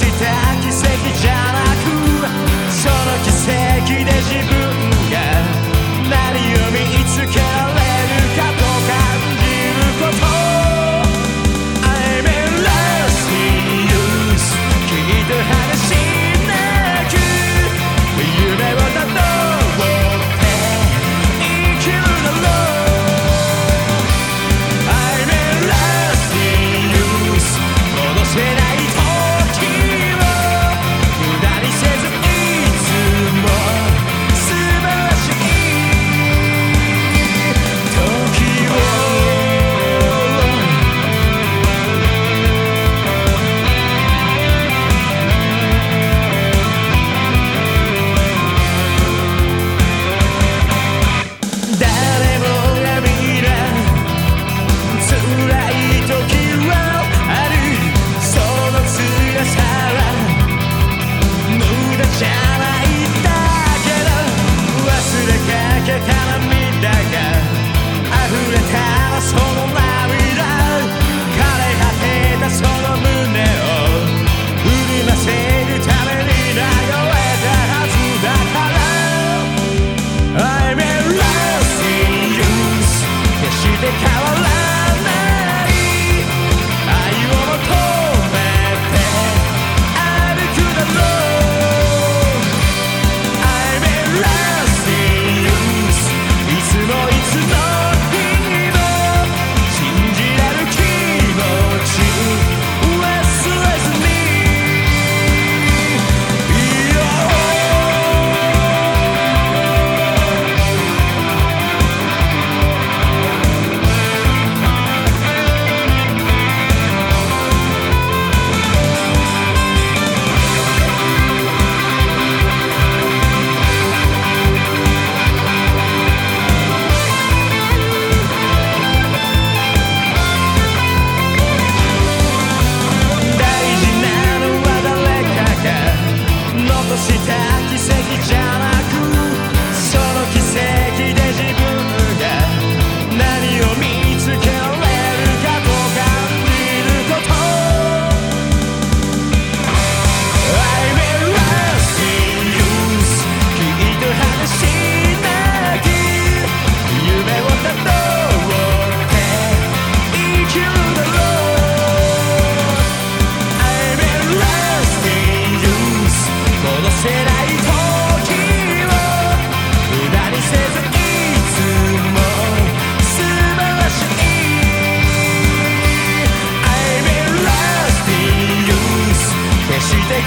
した奇跡じゃなくその奇跡で自分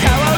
川